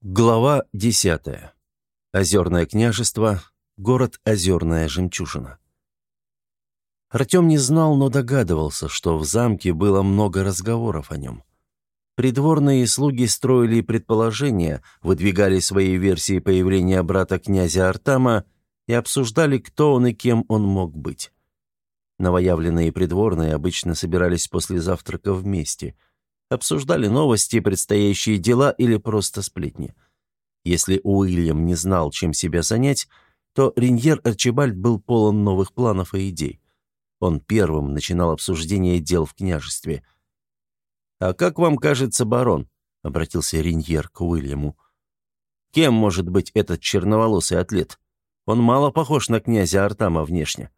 Глава 10. Озерное княжество. Город Озерная Жемчужина. Артем не знал, но догадывался, что в замке было много разговоров о нем. Придворные слуги строили предположения, выдвигали свои версии появления брата князя Артама и обсуждали, кто он и кем он мог быть. Новоявленные придворные обычно собирались после завтрака вместе – обсуждали новости, предстоящие дела или просто сплетни. Если Уильям не знал, чем себя занять, то Риньер Арчибальд был полон новых планов и идей. Он первым начинал обсуждение дел в княжестве. «А как вам кажется, барон?» — обратился Риньер к Уильяму. «Кем может быть этот черноволосый атлет? Он мало похож на князя Артама внешне».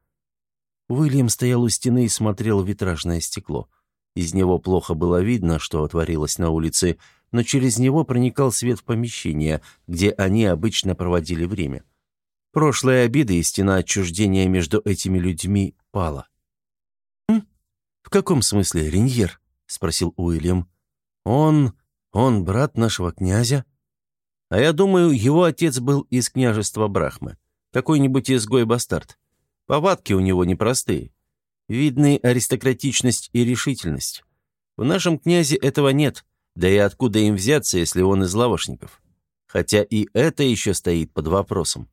Уильям стоял у стены и смотрел в витражное стекло. Из него плохо было видно, что творилось на улице, но через него проникал свет в помещение, где они обычно проводили время. Прошлые обиды и стена отчуждения между этими людьми пала. «Хм? «В каком смысле, Реньер?» — спросил Уильям. «Он... он брат нашего князя?» «А я думаю, его отец был из княжества Брахмы. Какой-нибудь изгой-бастард. Повадки у него непростые. Видны аристократичность и решительность. В нашем князе этого нет, да и откуда им взяться, если он из лавошников? Хотя и это еще стоит под вопросом.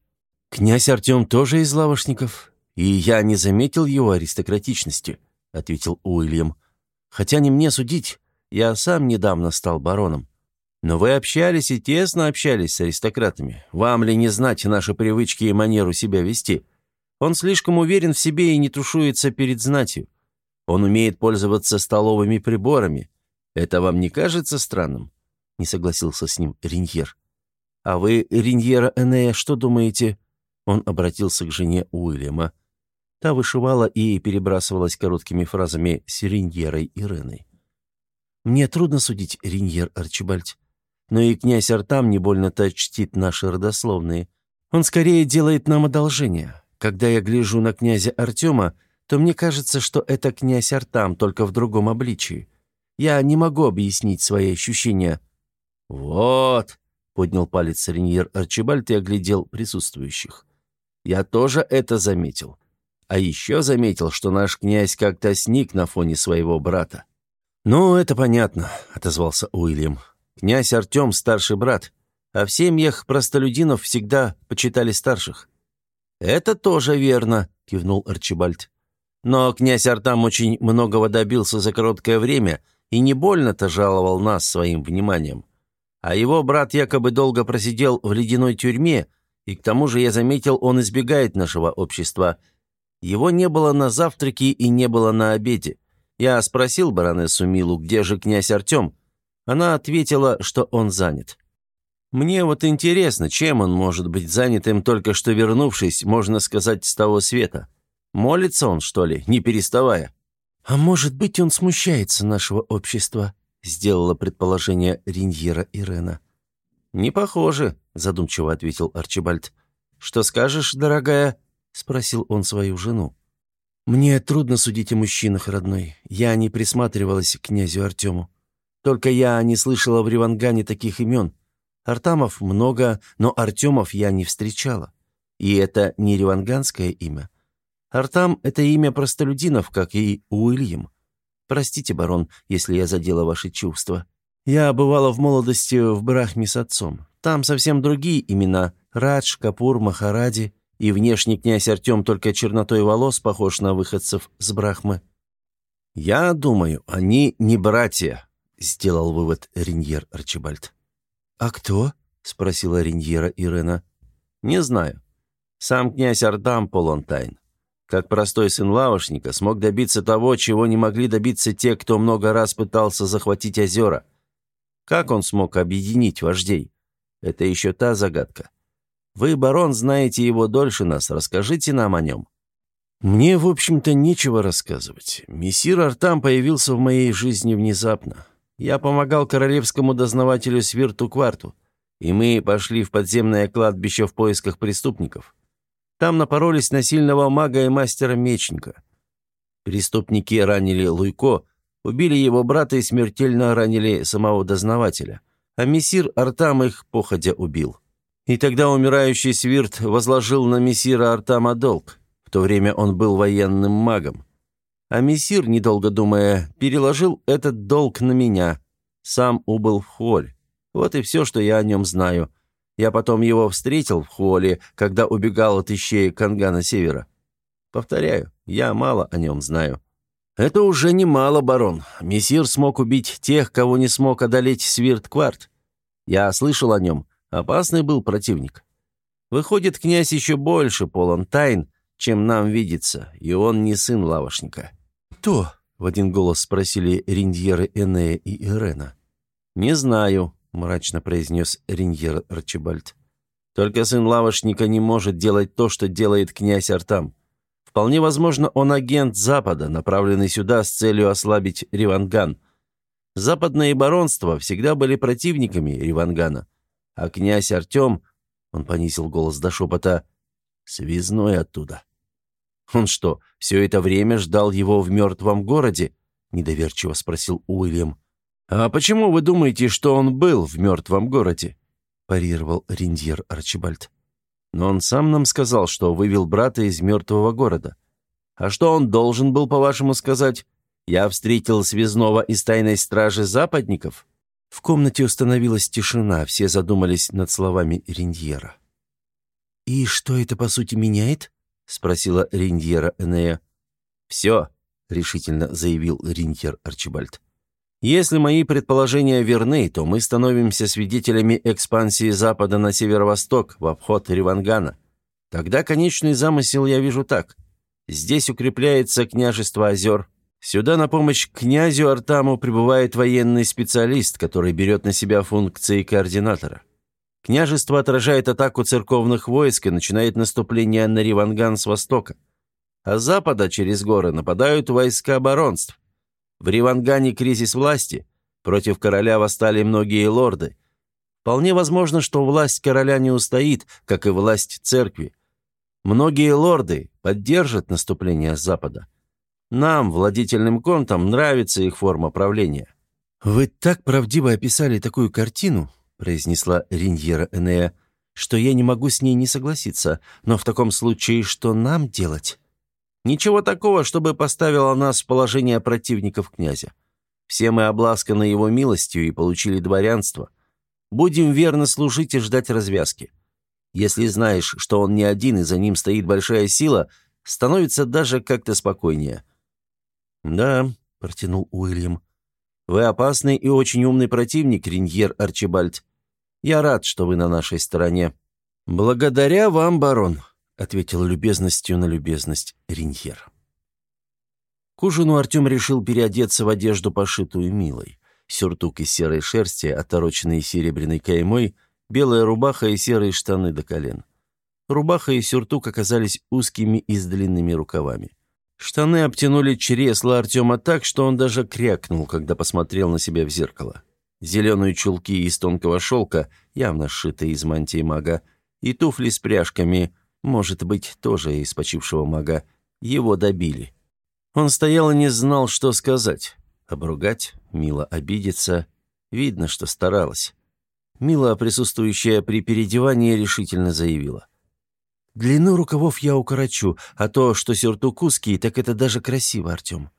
«Князь Артем тоже из лавошников, и я не заметил его аристократичности», — ответил Уильям. «Хотя не мне судить, я сам недавно стал бароном. Но вы общались и тесно общались с аристократами. Вам ли не знать наши привычки и манеру себя вести?» Он слишком уверен в себе и не тушуется перед знатью. Он умеет пользоваться столовыми приборами. Это вам не кажется странным?» Не согласился с ним Риньер. «А вы, Риньера Энея, что думаете?» Он обратился к жене Уильяма. Та вышивала и перебрасывалась короткими фразами с Риньерой Иреной. «Мне трудно судить, Риньер Арчибальд. Но и князь Артам не больно-то чтит наши родословные. Он скорее делает нам одолжение. Когда я гляжу на князя Артема, то мне кажется, что это князь Артам, только в другом обличии. Я не могу объяснить свои ощущения». «Вот», — поднял палец Реньер Арчибальд и оглядел присутствующих. «Я тоже это заметил. А еще заметил, что наш князь как-то сник на фоне своего брата». «Ну, это понятно», — отозвался Уильям. «Князь Артем — старший брат, а в семьях простолюдинов всегда почитали старших. «Это тоже верно», — кивнул Арчибальд. «Но князь Артам очень многого добился за короткое время и не больно-то жаловал нас своим вниманием. А его брат якобы долго просидел в ледяной тюрьме, и к тому же я заметил, он избегает нашего общества. Его не было на завтраке и не было на обеде. Я спросил баронессу Милу, где же князь Артем. Она ответила, что он занят. Мне вот интересно, чем он может быть занятым, только что вернувшись, можно сказать, с того света. Молится он, что ли, не переставая? А может быть, он смущается нашего общества, сделала предположение Риньера Ирена. Не похоже, задумчиво ответил Арчибальд. Что скажешь, дорогая? спросил он свою жену. «Мне трудно судить о мужчинах, родной. Я не присматривалась к князю Артему. Только я не слышала в Ривангане таких имен. Артамов много, но Артемов я не встречала. И это не реванганское имя. Артам — это имя простолюдинов, как и Уильям. Простите, барон, если я задела ваши чувства. Я бывала в молодости в Брахме с отцом. Там совсем другие имена — Радж, Капур, Махаради. И внешний князь Артем только чернотой волос похож на выходцев с Брахмы. «Я думаю, они не братья», — сделал вывод Риньер Арчибальд. «А кто?» — спросила Риньера Ирена. «Не знаю. Сам князь Ардам полон тайн. Как простой сын лавошника смог добиться того, чего не могли добиться те, кто много раз пытался захватить озера. Как он смог объединить вождей? Это еще та загадка. Вы, барон, знаете его дольше нас, расскажите нам о нем». «Мне, в общем-то, нечего рассказывать. Мессир Артам появился в моей жизни внезапно. Я помогал королевскому дознавателю Свирту Кварту, и мы пошли в подземное кладбище в поисках преступников. Там напоролись на сильного мага и мастера-мечника. Преступники ранили Луйко, убили его брата и смертельно ранили самого дознавателя. а мессир Артам их походя убил. И тогда умирающий Свирт возложил на мессира Артама долг. В то время он был военным магом. А мессир, недолго думая, переложил этот долг на меня. Сам убыл в холь. Вот и все, что я о нем знаю. Я потом его встретил в холле, когда убегал от ищея Кангана Севера. Повторяю, я мало о нем знаю. Это уже немало, барон. Мессир смог убить тех, кого не смог одолеть Свирт Кварт. Я слышал о нем. Опасный был противник. Выходит, князь еще больше полон тайн, чем нам видится, и он не сын лавошника». «Кто?» — в один голос спросили Риндьеры Энея и Ирена. «Не знаю», — мрачно произнес Риньер Арчибальд. «Только сын лавошника не может делать то, что делает князь Артам. Вполне возможно, он агент Запада, направленный сюда с целью ослабить Риванган. Западные баронства всегда были противниками Ривангана. А князь Артем, он понизил голос до шепота, связной оттуда. «Он что, все это время ждал его в мертвом городе?» — недоверчиво спросил Уильям. «А почему вы думаете, что он был в мертвом городе?» — парировал Риндьер Арчибальд. «Но он сам нам сказал, что вывел брата из мертвого города. А что он должен был, по-вашему, сказать? Я встретил связного из тайной стражи западников?» В комнате установилась тишина, все задумались над словами Риндьера. «И что это, по сути, меняет?» — спросила Риндьера Энея. «Все», — решительно заявил Риндьер Арчибальд. «Если мои предположения верны, то мы становимся свидетелями экспансии Запада на северо-восток, в обход Ривангана. Тогда конечный замысел я вижу так. Здесь укрепляется княжество озер, Сюда на помощь князю Артаму прибывает военный специалист, который берет на себя функции координатора. Княжество отражает атаку церковных войск и начинает наступление на Риванган с востока. А с запада через горы нападают войска баронств. В Ривангане кризис власти. Против короля восстали многие лорды. Вполне возможно, что власть короля не устоит, как и власть церкви. Многие лорды поддержат наступление с запада. Нам, владетельным контам, нравится их форма правления». «Вы так правдиво описали такую картину», — произнесла Риньера Энея, «что я не могу с ней не согласиться. Но в таком случае что нам делать?» «Ничего такого, чтобы поставило нас в положение противников князя. Все мы обласканы его милостью и получили дворянство. Будем верно служить и ждать развязки. Если знаешь, что он не один и за ним стоит большая сила, становится даже как-то спокойнее. «Да», — протянул Уильям. «Вы опасный и очень умный противник, Риньер Арчибальд. Я рад, что вы на нашей стороне». «Благодаря вам, барон», — ответил любезностью на любезность Риньер. К ужину Артем решил переодеться в одежду, пошитую милой. Сюртук из серой шерсти, отороченный серебряной каймой, белая рубаха и серые штаны до колен. Рубаха и сюртук оказались узкими и с длинными рукавами. Штаны обтянули чресла Артема так, что он даже крякнул, когда посмотрел на себя в зеркало. Зеленые чулки из тонкого шелка, явно сшитые из мантии мага, и туфли с пряжками, может быть, тоже из почившего мага, его добили. Он стоял и не знал, что сказать. Обругать, мило обидеться. Видно, что старалась. Мила, присутствующая при переодевании, решительно заявила. Длину рукавов я укорочу, а то, что сюртук узкий, так это даже красиво, Артем.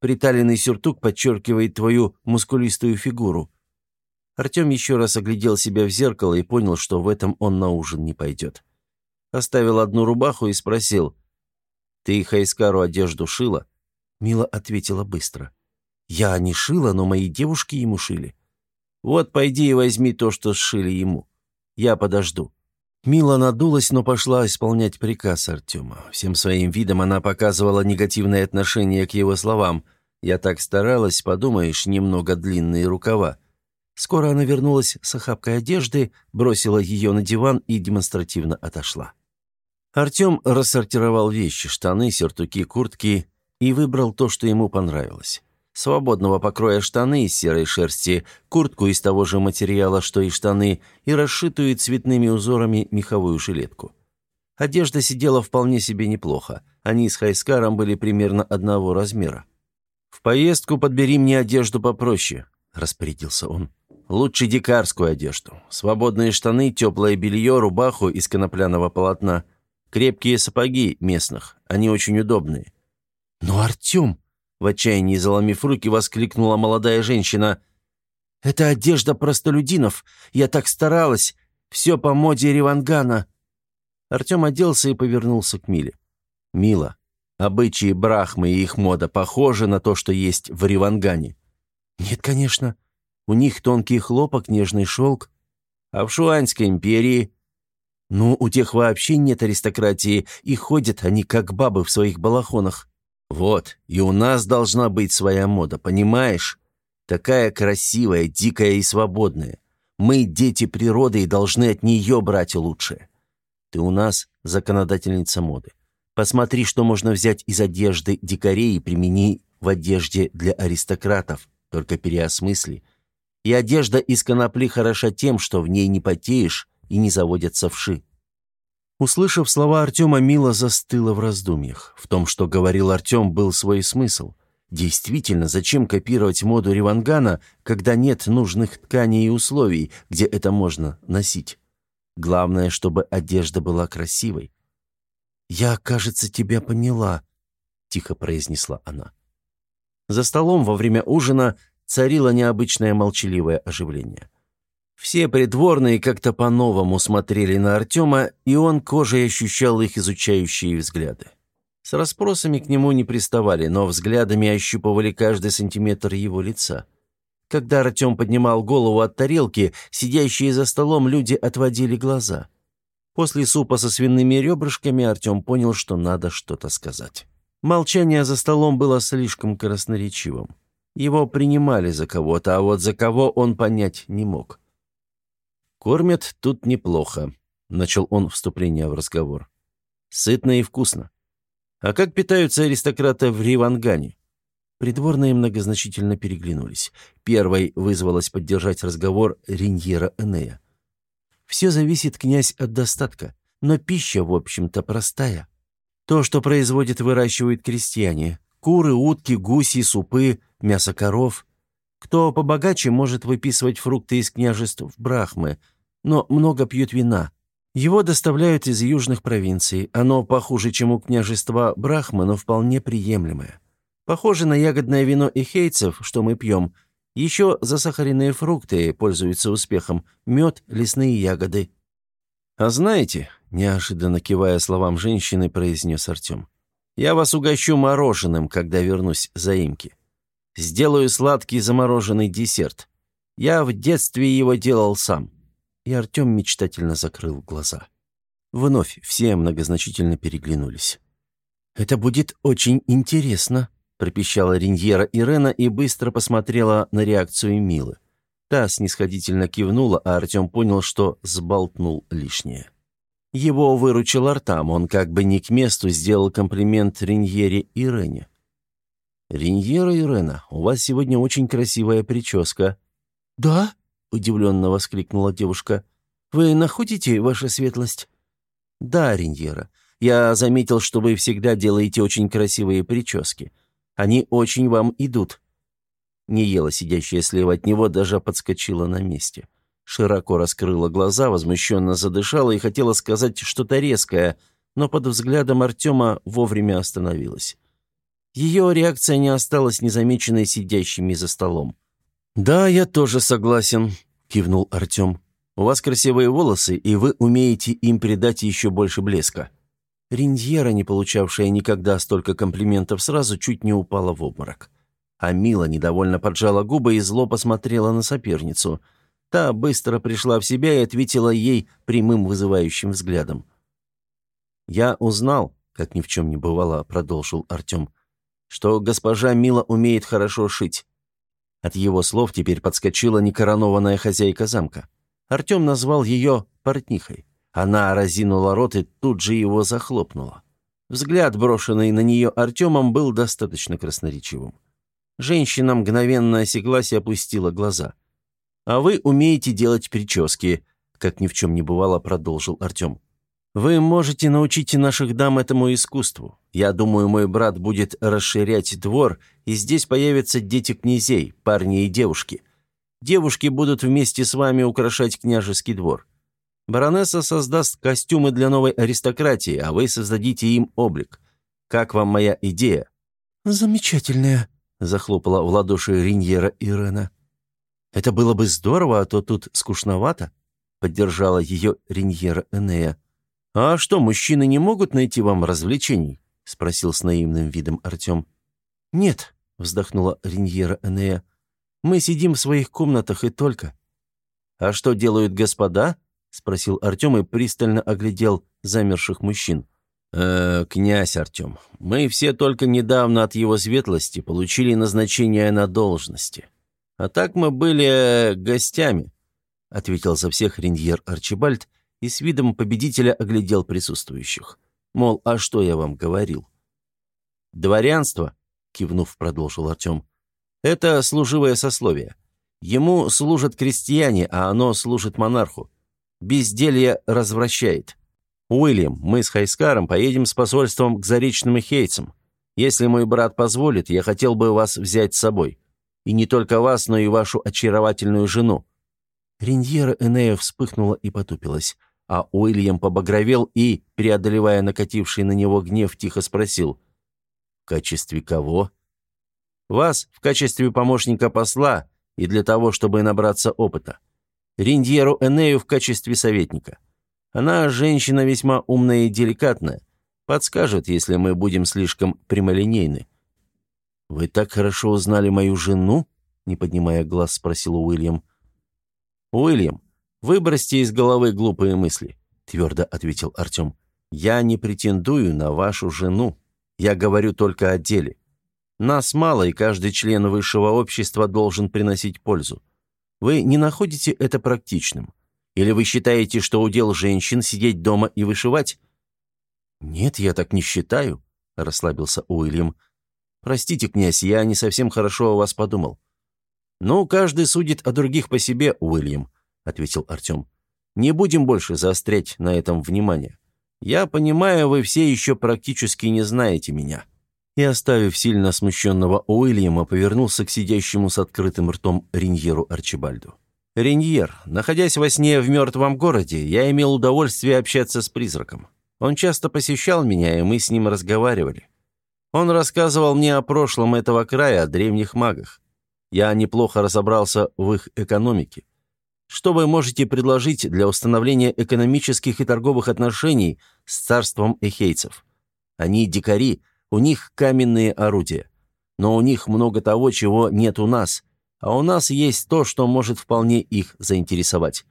Приталенный сюртук подчеркивает твою мускулистую фигуру. Артем еще раз оглядел себя в зеркало и понял, что в этом он на ужин не пойдет. Оставил одну рубаху и спросил. «Ты Хайскару одежду шила?» Мила ответила быстро. «Я не шила, но мои девушки ему шили. Вот пойди и возьми то, что сшили ему. Я подожду». Мила надулась, но пошла исполнять приказ Артема. Всем своим видом она показывала негативное отношение к его словам. «Я так старалась, подумаешь, немного длинные рукава». Скоро она вернулась с охапкой одежды, бросила ее на диван и демонстративно отошла. Артем рассортировал вещи, штаны, сюртуки, куртки и выбрал то, что ему понравилось свободного покроя штаны из серой шерсти, куртку из того же материала, что и штаны, и расшитую цветными узорами меховую жилетку. Одежда сидела вполне себе неплохо. Они с Хайскаром были примерно одного размера. «В поездку подбери мне одежду попроще», — распорядился он. Лучше дикарскую одежду. Свободные штаны, теплое белье, рубаху из конопляного полотна. Крепкие сапоги местных. Они очень удобные». «Но Артем!» — в отчаянии заломив руки, воскликнула молодая женщина. «Это одежда простолюдинов. Я так старалась. Все по моде Ревангана». Артем оделся и повернулся к Миле. «Мила, обычаи Брахмы и их мода похожи на то, что есть в Ревангане?» «Нет, конечно. У них тонкий хлопок, нежный шелк. А в Шуанской империи...» «Ну, у тех вообще нет аристократии, и ходят они как бабы в своих балахонах». «Вот, и у нас должна быть своя мода, понимаешь? Такая красивая, дикая и свободная. Мы дети природы и должны от нее брать лучшее. Ты у нас законодательница моды. Посмотри, что можно взять из одежды дикарей и примени в одежде для аристократов, только переосмысли. И одежда из конопли хороша тем, что в ней не потеешь и не заводятся вши. Услышав слова Артема, Мила застыла в раздумьях. В том, что говорил Артем, был свой смысл. Действительно, зачем копировать моду Ривангана, когда нет нужных тканей и условий, где это можно носить? Главное, чтобы одежда была красивой. «Я, кажется, тебя поняла», — тихо произнесла она. За столом во время ужина царило необычное молчаливое оживление. Все придворные как-то по-новому смотрели на Артема, и он кожей ощущал их изучающие взгляды. С расспросами к нему не приставали, но взглядами ощупывали каждый сантиметр его лица. Когда Артем поднимал голову от тарелки, сидящие за столом люди отводили глаза. После супа со свиными ребрышками Артем понял, что надо что-то сказать. Молчание за столом было слишком красноречивым. Его принимали за кого-то, а вот за кого он понять не мог. «Кормят тут неплохо», — начал он вступление в разговор. «Сытно и вкусно. А как питаются аристократы в Ривангане?» Придворные многозначительно переглянулись. Первой вызвалась поддержать разговор Риньера Энея. «Все зависит, князь, от достатка, но пища, в общем-то, простая. То, что производят, выращивают крестьяне. Куры, утки, гуси, супы, мясо коров. Кто побогаче, может выписывать фрукты из княжеств Брахмы – но много пьют вина. Его доставляют из южных провинций. Оно похуже, чем у княжества Брахма, но вполне приемлемое. Похоже на ягодное вино ихейцев, что мы пьем. Еще засахаренные фрукты пользуются успехом. Мед, лесные ягоды. «А знаете», — неожиданно кивая словам женщины, произнес Артем, «я вас угощу мороженым, когда вернусь за имки. Сделаю сладкий замороженный десерт. Я в детстве его делал сам и Артем мечтательно закрыл глаза. Вновь все многозначительно переглянулись. «Это будет очень интересно», — пропищала Риньера Ирена и быстро посмотрела на реакцию Милы. Та снисходительно кивнула, а Артем понял, что сболтнул лишнее. Его выручил Артам, он как бы не к месту сделал комплимент Риньере Ирене. «Риньера Ирена, у вас сегодня очень красивая прическа». «Да?» удивленно воскликнула девушка. «Вы находите, ваша светлость?» «Да, Риньера. Я заметил, что вы всегда делаете очень красивые прически. Они очень вам идут». Не ела сидящая слева от него, даже подскочила на месте. Широко раскрыла глаза, возмущенно задышала и хотела сказать что-то резкое, но под взглядом Артема вовремя остановилась. Ее реакция не осталась незамеченной сидящими за столом. «Да, я тоже согласен», — кивнул Артем. «У вас красивые волосы, и вы умеете им придать еще больше блеска». Риндьера, не получавшая никогда столько комплиментов сразу, чуть не упала в обморок. А Мила недовольно поджала губы и зло посмотрела на соперницу. Та быстро пришла в себя и ответила ей прямым вызывающим взглядом. «Я узнал», — как ни в чем не бывало, — продолжил Артем, — «что госпожа Мила умеет хорошо шить. От его слов теперь подскочила некоронованная хозяйка замка. Артем назвал ее портнихой. Она разинула рот и тут же его захлопнула. Взгляд, брошенный на нее Артемом, был достаточно красноречивым. Женщина мгновенно осеклась и опустила глаза. «А вы умеете делать прически», — как ни в чем не бывало, продолжил Артем. Вы можете научить наших дам этому искусству. Я думаю, мой брат будет расширять двор, и здесь появятся дети князей, парни и девушки. Девушки будут вместе с вами украшать княжеский двор. Баронесса создаст костюмы для новой аристократии, а вы создадите им облик. Как вам моя идея?» «Замечательная», — захлопала в ладоши Риньера Ирена. «Это было бы здорово, а то тут скучновато», — поддержала ее Риньера Энея. «А что, мужчины не могут найти вам развлечений?» — спросил с наивным видом Артем. «Нет», — вздохнула Риньера Энея. «Мы сидим в своих комнатах и только». «А что делают господа?» — спросил Артем и пристально оглядел замерших мужчин. «Э, князь Артем, мы все только недавно от его светлости получили назначение на должности. А так мы были э, гостями», — ответил за всех Риньер Арчибальд и с видом победителя оглядел присутствующих. Мол, а что я вам говорил? «Дворянство», — кивнув, продолжил Артем, — «это служивое сословие. Ему служат крестьяне, а оно служит монарху. Безделье развращает». «Уильям, мы с Хайскаром поедем с посольством к Заречным и Хейтсам. Если мой брат позволит, я хотел бы вас взять с собой. И не только вас, но и вашу очаровательную жену». Риньера Энея вспыхнула и потупилась, а Уильям побагровел и, преодолевая накативший на него гнев, тихо спросил. «В качестве кого?» «Вас в качестве помощника посла и для того, чтобы набраться опыта. Риндьеру Энею в качестве советника». Она женщина весьма умная и деликатная. Подскажет, если мы будем слишком прямолинейны». «Вы так хорошо узнали мою жену?» — не поднимая глаз, спросил Уильям. «Уильям, выбросьте из головы глупые мысли», — твердо ответил Артем. «Я не претендую на вашу жену. Я говорю только о деле. Нас мало, и каждый член высшего общества должен приносить пользу. Вы не находите это практичным?» Или вы считаете, что удел женщин сидеть дома и вышивать?» «Нет, я так не считаю», — расслабился Уильям. «Простите, князь, я не совсем хорошо о вас подумал». «Ну, каждый судит о других по себе, Уильям», — ответил Артем. «Не будем больше заострять на этом внимание. Я понимаю, вы все еще практически не знаете меня». И, оставив сильно смущенного Уильяма, повернулся к сидящему с открытым ртом Риньеру Арчибальду. Реньер, находясь во сне в мертвом городе, я имел удовольствие общаться с призраком. Он часто посещал меня, и мы с ним разговаривали. Он рассказывал мне о прошлом этого края, о древних магах. Я неплохо разобрался в их экономике. Что вы можете предложить для установления экономических и торговых отношений с царством эхейцев? Они дикари, у них каменные орудия. Но у них много того, чего нет у нас – а у нас есть то, что может вполне их заинтересовать».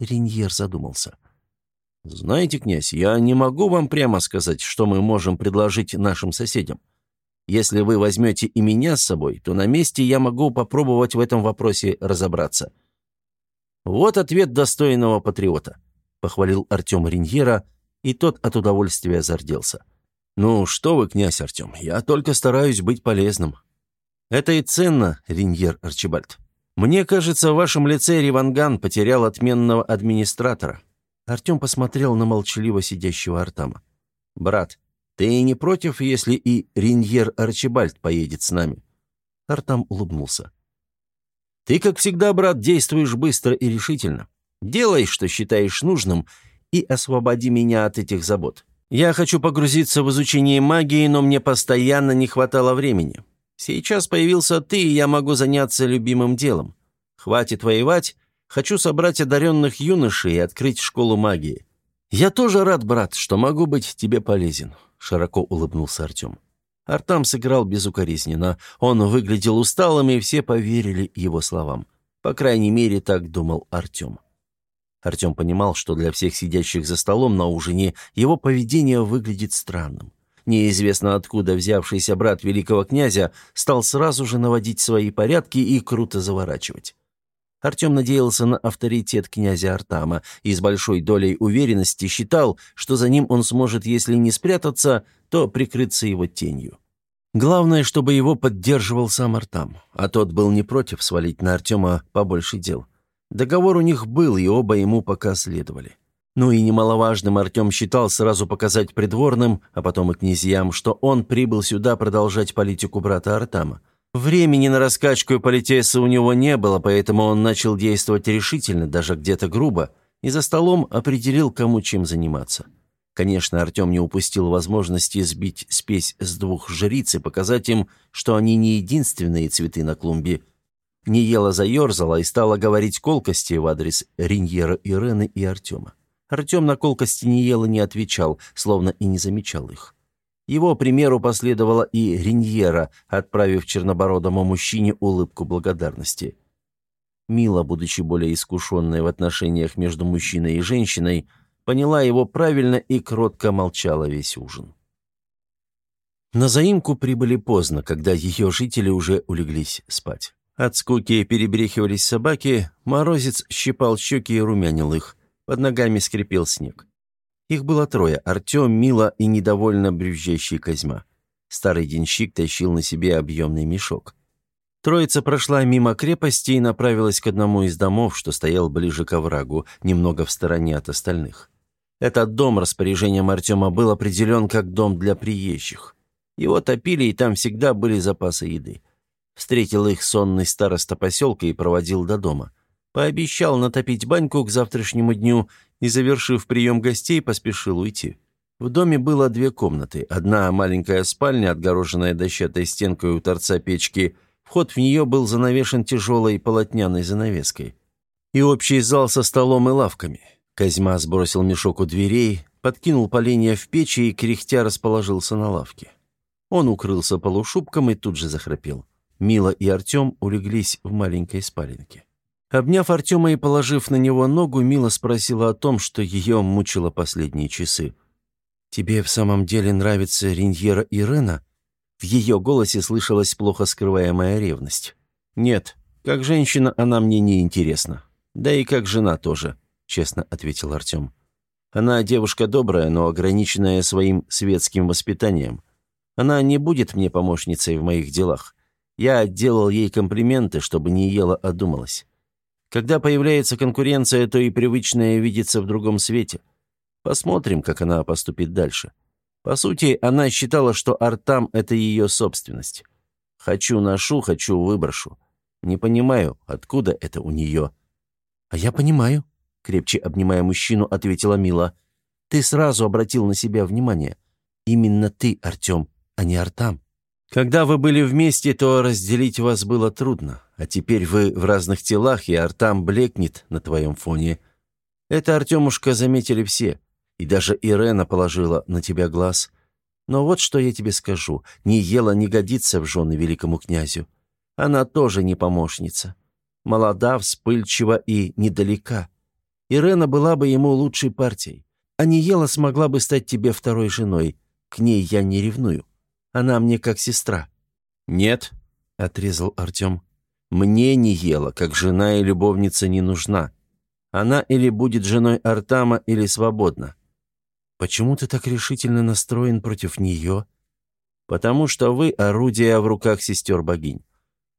Риньер задумался. «Знаете, князь, я не могу вам прямо сказать, что мы можем предложить нашим соседям. Если вы возьмете и меня с собой, то на месте я могу попробовать в этом вопросе разобраться». «Вот ответ достойного патриота», — похвалил Артем Риньера, и тот от удовольствия зарделся. «Ну, что вы, князь Артем, я только стараюсь быть полезным. Это и ценно, Риньер Арчибальд. Мне кажется, в вашем лице Риванган потерял отменного администратора». Артем посмотрел на молчаливо сидящего Артама. «Брат, ты не против, если и Риньер Арчибальд поедет с нами?» Артам улыбнулся. «Ты, как всегда, брат, действуешь быстро и решительно. Делай, что считаешь нужным, и освободи меня от этих забот. Я хочу погрузиться в изучение магии, но мне постоянно не хватало времени. Сейчас появился ты, и я могу заняться любимым делом. Хватит воевать, хочу собрать одаренных юношей и открыть школу магии. Я тоже рад, брат, что могу быть тебе полезен», — широко улыбнулся Артем. Артам сыграл безукоризненно. Он выглядел усталым, и все поверили его словам. По крайней мере, так думал Артем. Артем понимал, что для всех сидящих за столом на ужине его поведение выглядит странным. Неизвестно откуда взявшийся брат великого князя стал сразу же наводить свои порядки и круто заворачивать. Артем надеялся на авторитет князя Артама и с большой долей уверенности считал, что за ним он сможет, если не спрятаться, то прикрыться его тенью. Главное, чтобы его поддерживал сам Артам, а тот был не против свалить на Артема побольше дел. Договор у них был, и оба ему пока следовали. Ну и немаловажным Артем считал сразу показать придворным, а потом и князьям, что он прибыл сюда продолжать политику брата Артама. Времени на раскачку и политеса у него не было, поэтому он начал действовать решительно, даже где-то грубо, и за столом определил, кому чем заниматься. Конечно, Артем не упустил возможности сбить спесь с двух жриц и показать им, что они не единственные цветы на клумбе. Ниела заерзала и стала говорить колкости в адрес Риньера, Ирены и Артема. Артем на колкости Ниела не отвечал, словно и не замечал их. Его примеру последовала и Риньера, отправив чернобородому мужчине улыбку благодарности. Мила, будучи более искушенной в отношениях между мужчиной и женщиной, поняла его правильно и кротко молчала весь ужин. На заимку прибыли поздно, когда ее жители уже улеглись спать. От скуки перебрехивались собаки, морозец щипал щеки и румянил их, под ногами скрипел снег. Их было трое – Артем, Мила и недовольно брюзжащий Козьма. Старый денщик тащил на себе объемный мешок. Троица прошла мимо крепости и направилась к одному из домов, что стоял ближе к оврагу, немного в стороне от остальных. Этот дом распоряжением Артема был определен как дом для приезжих. Его топили, и там всегда были запасы еды. Встретил их сонный староста поселка и проводил до дома. Пообещал натопить баньку к завтрашнему дню и, завершив прием гостей, поспешил уйти. В доме было две комнаты. Одна маленькая спальня, отгороженная дощатой стенкой у торца печки. Вход в нее был занавешен тяжелой полотняной занавеской. И общий зал со столом и лавками. Козьма сбросил мешок у дверей, подкинул поленья в печи и кряхтя расположился на лавке. Он укрылся полушубком и тут же захрапел. Мила и Артем улеглись в маленькой спаленке. Обняв Артема и положив на него ногу, Мила спросила о том, что ее мучило последние часы. «Тебе в самом деле нравится Риньера Ирена?» В ее голосе слышалась плохо скрываемая ревность. «Нет, как женщина она мне не интересна. Да и как жена тоже честно ответил Артем. «Она девушка добрая, но ограниченная своим светским воспитанием. Она не будет мне помощницей в моих делах. Я делал ей комплименты, чтобы не ела, а думалась. Когда появляется конкуренция, то и привычное видится в другом свете. Посмотрим, как она поступит дальше. По сути, она считала, что Артам — это ее собственность. Хочу ношу, хочу выброшу. Не понимаю, откуда это у нее. А я понимаю, крепче обнимая мужчину, ответила Мила. «Ты сразу обратил на себя внимание. Именно ты, Артем, а не Артам. Когда вы были вместе, то разделить вас было трудно, а теперь вы в разных телах, и Артам блекнет на твоем фоне. Это, Артемушка, заметили все, и даже Ирена положила на тебя глаз. Но вот что я тебе скажу, ни ела не годится в жены великому князю. Она тоже не помощница. Молода, вспыльчива и недалека. Ирена была бы ему лучшей партией. А Ниела смогла бы стать тебе второй женой. К ней я не ревную. Она мне как сестра». «Нет», — отрезал Артем. «Мне Ниела, как жена и любовница, не нужна. Она или будет женой Артама, или свободна». «Почему ты так решительно настроен против нее?» «Потому что вы — орудия в руках сестер-богинь.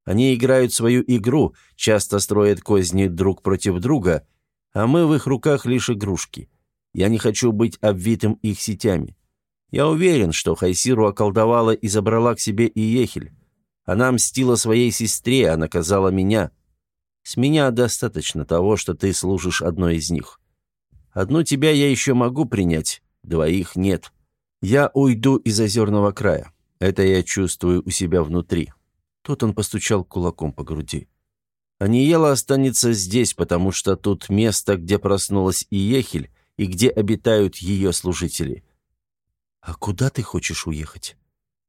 Они играют свою игру, часто строят козни друг против друга, а мы в их руках лишь игрушки. Я не хочу быть обвитым их сетями. Я уверен, что Хайсиру околдовала и забрала к себе и Ехель. Она мстила своей сестре, а наказала меня. С меня достаточно того, что ты служишь одной из них. Одну тебя я еще могу принять, двоих нет. Я уйду из озерного края. Это я чувствую у себя внутри». Тут он постучал кулаком по груди. Аниела останется здесь, потому что тут место, где проснулась Иехель и где обитают ее служители. А куда ты хочешь уехать?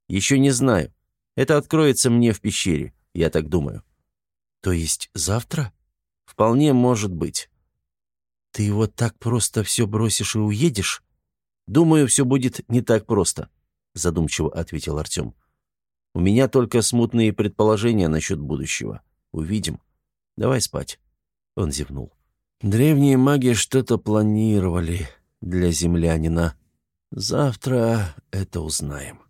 Еще не знаю. Это откроется мне в пещере, я так думаю. То есть завтра? Вполне может быть. Ты вот так просто все бросишь и уедешь? Думаю, все будет не так просто, задумчиво ответил Артем. У меня только смутные предположения насчет будущего. Увидим. Давай спать». Он зевнул. «Древние маги что-то планировали для землянина. Завтра это узнаем».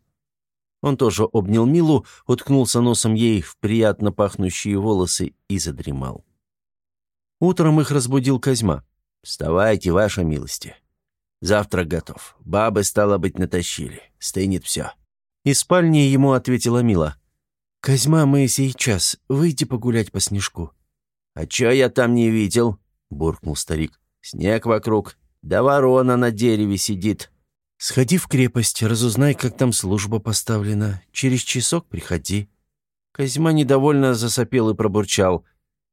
Он тоже обнял Милу, уткнулся носом ей в приятно пахнущие волосы и задремал. Утром их разбудил Козьма. «Вставайте, ваша милости. Завтрак готов. Бабы, стало быть, натащили. Стынет все». Из спальни ему ответила Мила. «Козьма, мы сейчас. Выйди погулять по снежку». «А чё я там не видел?» — буркнул старик. «Снег вокруг. Да ворона на дереве сидит». «Сходи в крепость, разузнай, как там служба поставлена. Через часок приходи». Козьма недовольно засопел и пробурчал.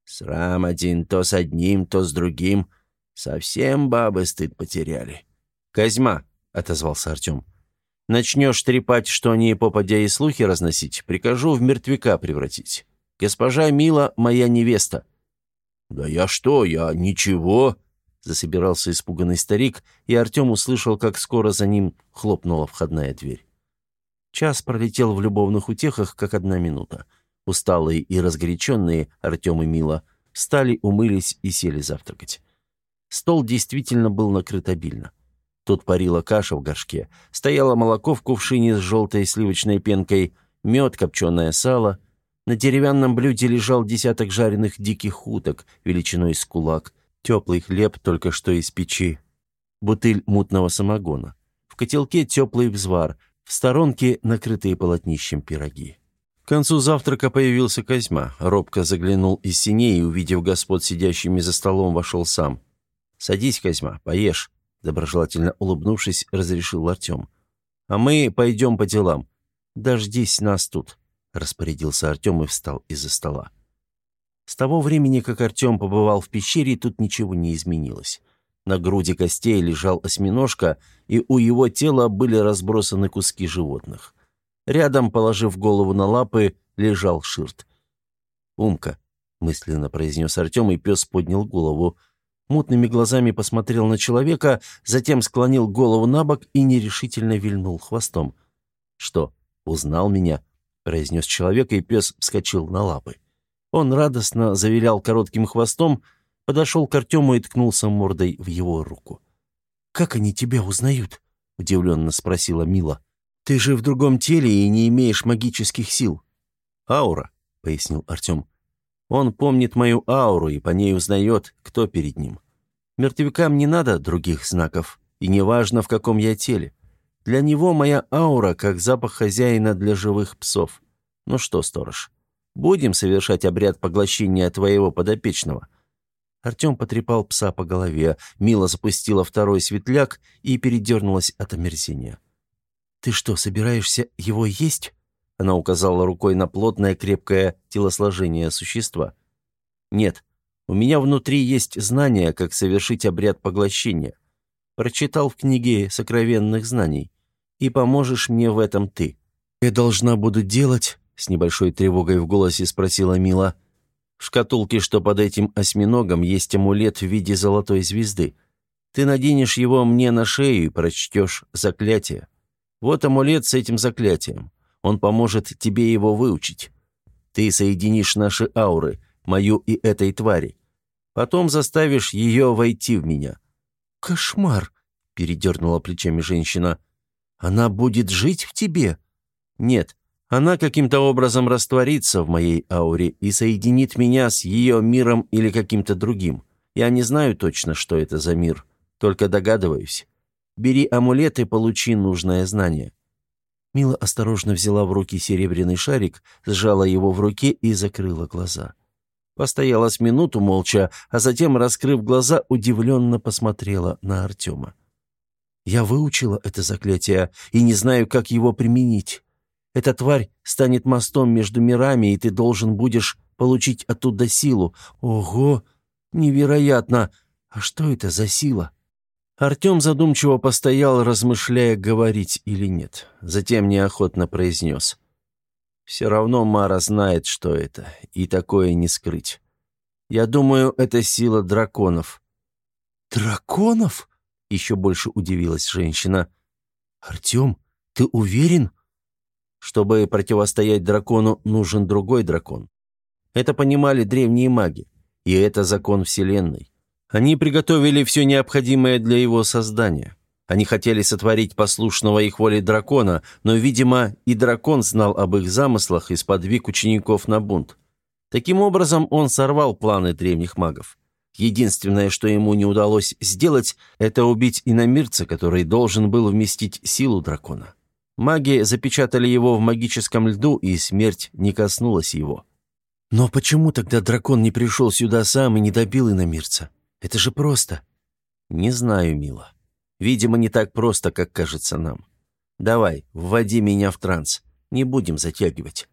«Срам один, то с одним, то с другим. Совсем бабы стыд потеряли». «Козьма», — отозвался Артем, — «начнешь трепать, что они попадя и слухи разносить, прикажу в мертвяка превратить. Госпожа Мила — моя невеста». «Да я что, я ничего», — засобирался испуганный старик, и Артем услышал, как скоро за ним хлопнула входная дверь. Час пролетел в любовных утехах, как одна минута. Усталые и разгоряченные Артем и Мила встали, умылись и сели завтракать. Стол действительно был накрыт обильно. Тут парила каша в горшке, стояло молоко в кувшине с желтой сливочной пенкой, мед, копченое сало. На деревянном блюде лежал десяток жареных диких уток величиной с кулак, теплый хлеб только что из печи, бутыль мутного самогона. В котелке теплый взвар, в сторонке накрытые полотнищем пироги. К концу завтрака появился Козьма. Робко заглянул из синей и, увидев господ сидящими за столом, вошел сам. «Садись, Козьма, поешь», — доброжелательно улыбнувшись, разрешил Артем. «А мы пойдем по делам. Дождись нас тут», — распорядился Артем и встал из-за стола. С того времени, как Артем побывал в пещере, тут ничего не изменилось. На груди костей лежал осьминожка, и у его тела были разбросаны куски животных. Рядом, положив голову на лапы, лежал Ширт. «Умка», — мысленно произнес Артем, и пес поднял голову — мутными глазами посмотрел на человека, затем склонил голову на бок и нерешительно вильнул хвостом. «Что, узнал меня?» — произнес человек, и пес вскочил на лапы. Он радостно завилял коротким хвостом, подошел к Артему и ткнулся мордой в его руку. «Как они тебя узнают?» — удивленно спросила Мила. «Ты же в другом теле и не имеешь магических сил». «Аура», — пояснил Артем. Он помнит мою ауру и по ней узнает, кто перед ним. Мертвякам не надо других знаков, и неважно, в каком я теле. Для него моя аура, как запах хозяина для живых псов. Ну что, сторож, будем совершать обряд поглощения твоего подопечного?» Артем потрепал пса по голове, Мила запустила второй светляк и передернулась от омерзения. «Ты что, собираешься его есть?» Она указала рукой на плотное, крепкое телосложение существа. «Нет, у меня внутри есть знание, как совершить обряд поглощения. Прочитал в книге сокровенных знаний. И поможешь мне в этом ты. Я должна буду делать...» С небольшой тревогой в голосе спросила Мила. «В шкатулке, что под этим осьминогом, есть амулет в виде золотой звезды. Ты наденешь его мне на шею и прочтешь заклятие. Вот амулет с этим заклятием. Он поможет тебе его выучить. Ты соединишь наши ауры, мою и этой твари. Потом заставишь ее войти в меня». «Кошмар!» — передернула плечами женщина. «Она будет жить в тебе?» «Нет, она каким-то образом растворится в моей ауре и соединит меня с ее миром или каким-то другим. Я не знаю точно, что это за мир, только догадываюсь. Бери амулет и получи нужное знание». Мила осторожно взяла в руки серебряный шарик, сжала его в руке и закрыла глаза. Постояла с минуту молча, а затем, раскрыв глаза, удивленно посмотрела на Артема. «Я выучила это заклятие и не знаю, как его применить. Эта тварь станет мостом между мирами, и ты должен будешь получить оттуда силу. Ого! Невероятно! А что это за сила?» Артем задумчиво постоял, размышляя, говорить или нет. Затем неохотно произнес. «Все равно Мара знает, что это, и такое не скрыть. Я думаю, это сила драконов». «Драконов?» — еще больше удивилась женщина. «Артем, ты уверен?» Чтобы противостоять дракону, нужен другой дракон. Это понимали древние маги, и это закон Вселенной. Они приготовили все необходимое для его создания. Они хотели сотворить послушного их воле дракона, но, видимо, и дракон знал об их замыслах и сподвиг учеников на бунт. Таким образом, он сорвал планы древних магов. Единственное, что ему не удалось сделать, это убить иномирца, который должен был вместить силу дракона. Маги запечатали его в магическом льду, и смерть не коснулась его. «Но почему тогда дракон не пришел сюда сам и не добил иномирца? Это же просто!» «Не знаю, мила. Видимо, не так просто, как кажется нам. Давай, вводи меня в транс. Не будем затягивать».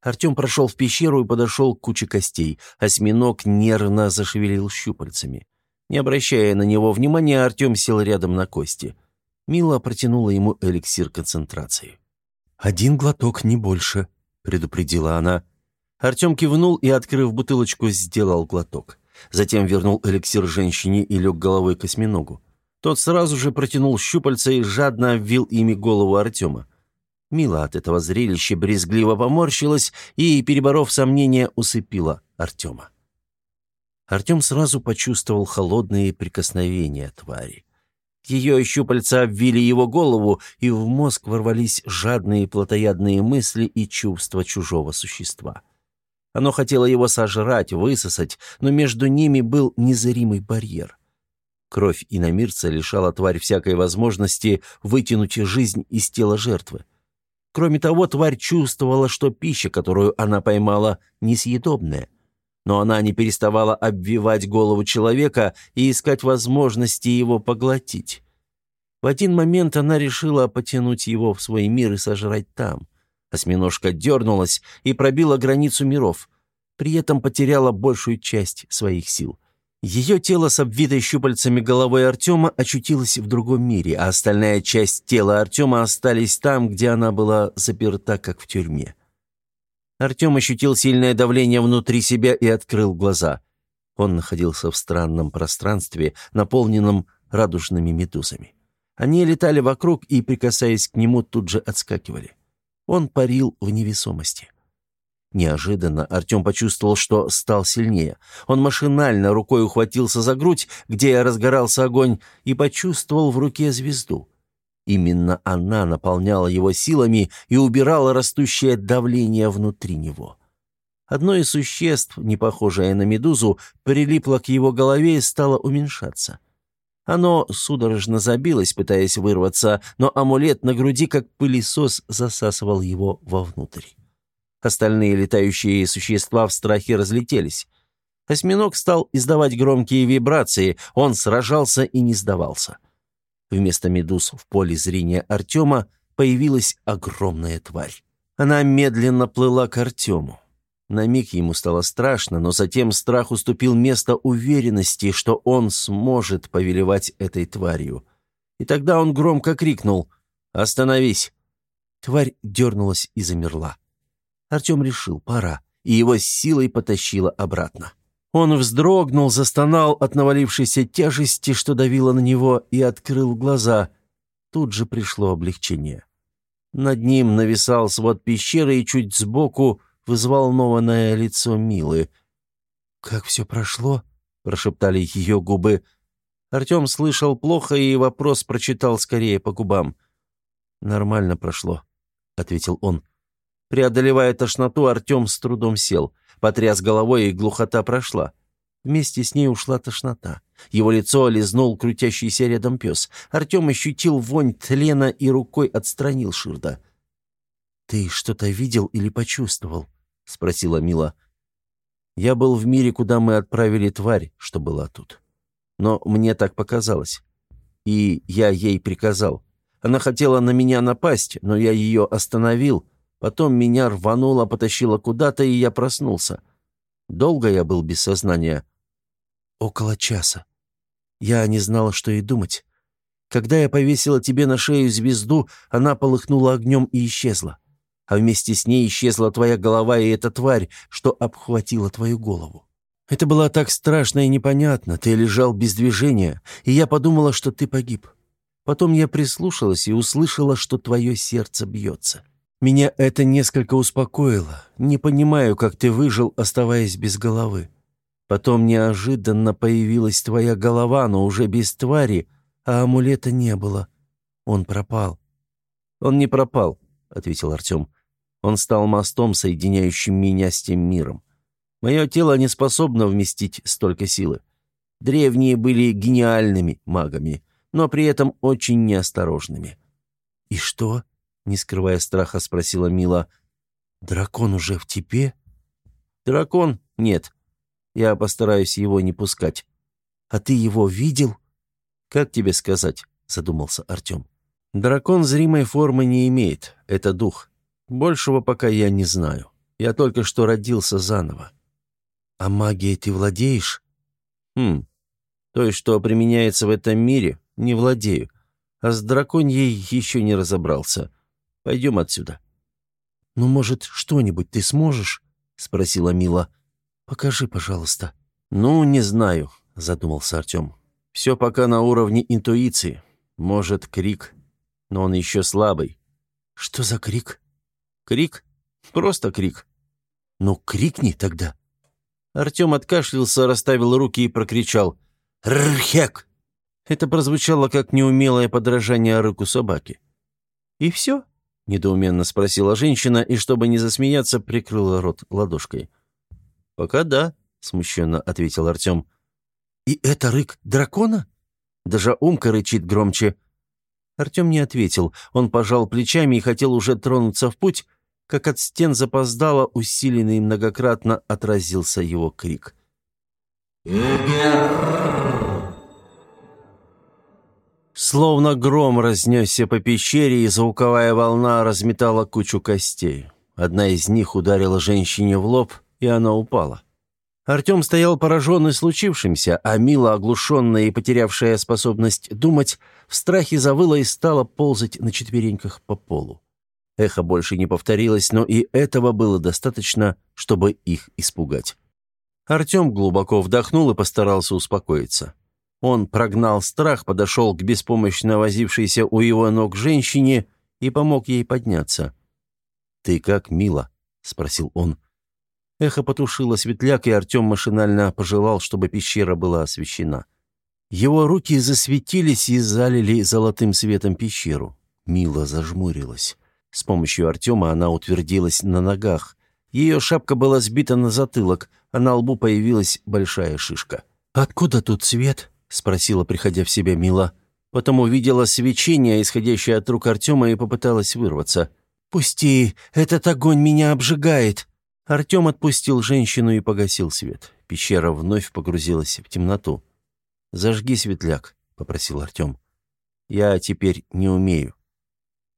Артем прошел в пещеру и подошел к куче костей. Осьминог нервно зашевелил щупальцами. Не обращая на него внимания, Артем сел рядом на кости. Мила протянула ему эликсир концентрации. «Один глоток, не больше», — предупредила она. Артем кивнул и, открыв бутылочку, сделал глоток. Затем вернул эликсир женщине и лег головой к осьминогу. Тот сразу же протянул щупальца и жадно обвил ими голову Артема. Мила от этого зрелища брезгливо поморщилась и, переборов сомнения, усыпила Артема. Артем сразу почувствовал холодные прикосновения твари. Ее щупальца обвили его голову, и в мозг ворвались жадные плотоядные мысли и чувства чужого существа. Оно хотело его сожрать, высосать, но между ними был незримый барьер. Кровь иномирца лишала тварь всякой возможности вытянуть жизнь из тела жертвы. Кроме того, тварь чувствовала, что пища, которую она поймала, несъедобная. Но она не переставала обвивать голову человека и искать возможности его поглотить. В один момент она решила потянуть его в свой мир и сожрать там. Осьминожка дернулась и пробила границу миров. При этом потеряла большую часть своих сил. Ее тело с обвитой щупальцами головой Артема очутилось в другом мире, а остальная часть тела Артема остались там, где она была заперта, как в тюрьме. Артем ощутил сильное давление внутри себя и открыл глаза. Он находился в странном пространстве, наполненном радужными медузами. Они летали вокруг и, прикасаясь к нему, тут же отскакивали. Он парил в невесомости. Неожиданно Артем почувствовал, что стал сильнее. Он машинально рукой ухватился за грудь, где разгорался огонь, и почувствовал в руке звезду. Именно она наполняла его силами и убирала растущее давление внутри него. Одно из существ, не похожее на медузу, прилипло к его голове и стало уменьшаться. Оно судорожно забилось, пытаясь вырваться, но амулет на груди, как пылесос, засасывал его вовнутрь. Остальные летающие существа в страхе разлетелись. Осьминог стал издавать громкие вибрации, он сражался и не сдавался. Вместо медуз в поле зрения Артема появилась огромная тварь. Она медленно плыла к Артему. На миг ему стало страшно, но затем страх уступил место уверенности, что он сможет повелевать этой тварью. И тогда он громко крикнул «Остановись!». Тварь дернулась и замерла. Артем решил, пора, и его силой потащило обратно. Он вздрогнул, застонал от навалившейся тяжести, что давило на него, и открыл глаза. Тут же пришло облегчение. Над ним нависал свод пещеры, и чуть сбоку взволнованное лицо Милы. «Как все прошло?» — прошептали ее губы. Артем слышал плохо, и вопрос прочитал скорее по губам. «Нормально прошло», — ответил он. Преодолевая тошноту, Артем с трудом сел. Потряс головой, и глухота прошла. Вместе с ней ушла тошнота. Его лицо лизнул крутящийся рядом пес. Артем ощутил вонь тлена и рукой отстранил Ширда. «Ты что-то видел или почувствовал?» — спросила Мила. «Я был в мире, куда мы отправили тварь, что была тут. Но мне так показалось. И я ей приказал. Она хотела на меня напасть, но я ее остановил, Потом меня рвануло, потащило куда-то, и я проснулся. Долго я был без сознания? Около часа. Я не знала, что и думать. Когда я повесила тебе на шею звезду, она полыхнула огнем и исчезла. А вместе с ней исчезла твоя голова и эта тварь, что обхватила твою голову. Это было так страшно и непонятно. Ты лежал без движения, и я подумала, что ты погиб. Потом я прислушалась и услышала, что твое сердце бьется. Меня это несколько успокоило. Не понимаю, как ты выжил, оставаясь без головы. Потом неожиданно появилась твоя голова, но уже без твари, а амулета не было. Он пропал». «Он не пропал», — ответил Артем. «Он стал мостом, соединяющим меня с тем миром. Мое тело не способно вместить столько силы. Древние были гениальными магами, но при этом очень неосторожными». «И что?» Не скрывая страха, спросила Мила. «Дракон уже в тебе?» «Дракон? Нет. Я постараюсь его не пускать». «А ты его видел?» «Как тебе сказать?» — задумался Артем. «Дракон зримой формы не имеет. Это дух. Большего пока я не знаю. Я только что родился заново». «А магией ты владеешь?» «Хм. То, что применяется в этом мире, не владею. А с драконьей еще не разобрался. Пойдем отсюда». «Ну, может, что-нибудь ты сможешь?» — спросила Мила. «Покажи, пожалуйста». «Ну, не знаю», — задумался Артем. «Все пока на уровне интуиции. Может, крик. Но он еще слабый». «Что за крик?» «Крик? Просто крик». «Ну, крикни тогда». Артем откашлялся, расставил руки и прокричал «Рхек!». Это прозвучало как неумелое подражание рыку собаки. «И все?» — недоуменно спросила женщина, и, чтобы не засмеяться, прикрыла рот ладошкой. «Пока да», — смущенно ответил Артем. «И это рык дракона?» Даже Умка рычит громче. Артем не ответил. Он пожал плечами и хотел уже тронуться в путь, как от стен запоздало, усиленный многократно отразился его крик. Словно гром разнесся по пещере, и звуковая волна разметала кучу костей. Одна из них ударила женщине в лоб, и она упала. Артем стоял пораженный случившимся, а Мила, оглушенная и потерявшая способность думать, в страхе завыла и стала ползать на четвереньках по полу. Эхо больше не повторилось, но и этого было достаточно, чтобы их испугать. Артем глубоко вдохнул и постарался успокоиться. Он прогнал страх, подошел к беспомощно возившейся у его ног женщине и помог ей подняться. «Ты как, мило?» — спросил он. Эхо потушило светляк, и Артем машинально пожелал, чтобы пещера была освещена. Его руки засветились и залили золотым светом пещеру. Мила зажмурилась. С помощью Артема она утвердилась на ногах. Ее шапка была сбита на затылок, а на лбу появилась большая шишка. «Откуда тут свет?» — спросила, приходя в себя Мила. Потом увидела свечение, исходящее от рук Артема, и попыталась вырваться. «Пусти! Этот огонь меня обжигает!» Артем отпустил женщину и погасил свет. Пещера вновь погрузилась в темноту. «Зажги светляк», — попросил Артем. «Я теперь не умею».